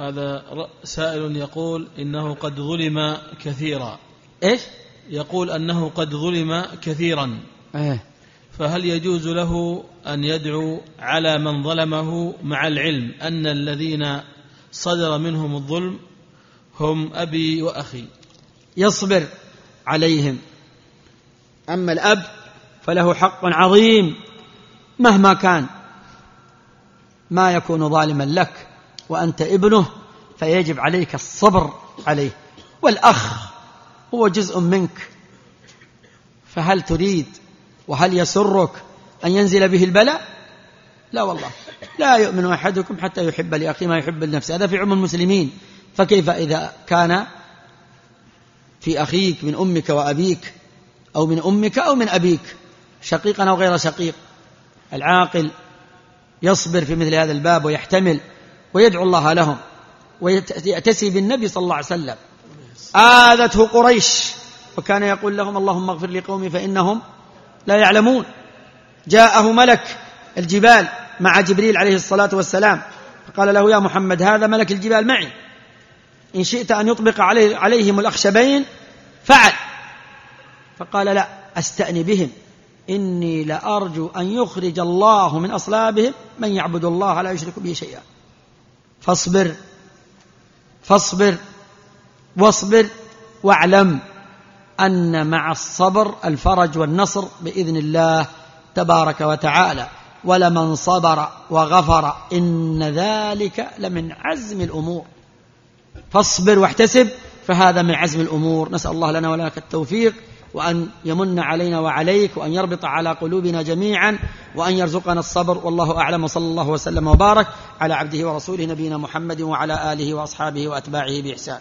هذا سائل يقول إنه قد ظلم كثيرا. إيش؟ يقول أنه قد ظلم كثيرا. إيه. فهل يجوز له أن يدعو على من ظلمه مع العلم أن الذين صدر منهم الظلم هم أبي وأخي؟ يصبر عليهم. أما الأب فله حق عظيم مهما كان. ما يكون ظالما لك. وأنت ابنه فيجب عليك الصبر عليه. والأخ هو جزء منك فهل تريد وهل يسرك أن ينزل به البلاء؟ لا والله لا يؤمن أحدكم حتى يحب لأخيه ما يحب لنفسه. هذا في عموم المسلمين. فكيف إذا كان في أخيك من أمك وأبيك أو من أمك أو من أبيك شقيقا أو غير شقيق العاقل يصبر في مثل هذا الباب ويحتمل ويدعو الله لهم ويأتسي بالنبي صلى الله عليه وسلم. آذته قريش وكان يقول لهم اللهم اغفر لقومي فإنهم لا يعلمون. جاءه ملك الجبال مع جبريل عليه الصلاة والسلام فقال له يا محمد هذا ملك الجبال معي. إن شئت أن يطبق عليه عليهم الأخشبين فعل. فقال لا أستأني بهم. إني لأرجو أن يخرج الله من أصلابهم من يعبد الله لا يشرك به شيئا. فاصبر فاصبر واصبر واعلم أن مع الصبر الفرج والنصر بإذن الله تبارك وتعالى. ولمن صبر وغفر إن ذلك لمن عزم الأمور. فاصبر واحتسب فهذا من عزم الأمور. نسأل الله لنا ولك التوفيق وأن يمن علينا وعليك وأن يربط على قلوبنا جميعا وأن يرزقنا الصبر والله أعلم وصلى الله وسلم وبارك على عبده ورسوله نبينا محمد وعلى آله وأصحابه وأتباعه بإحسان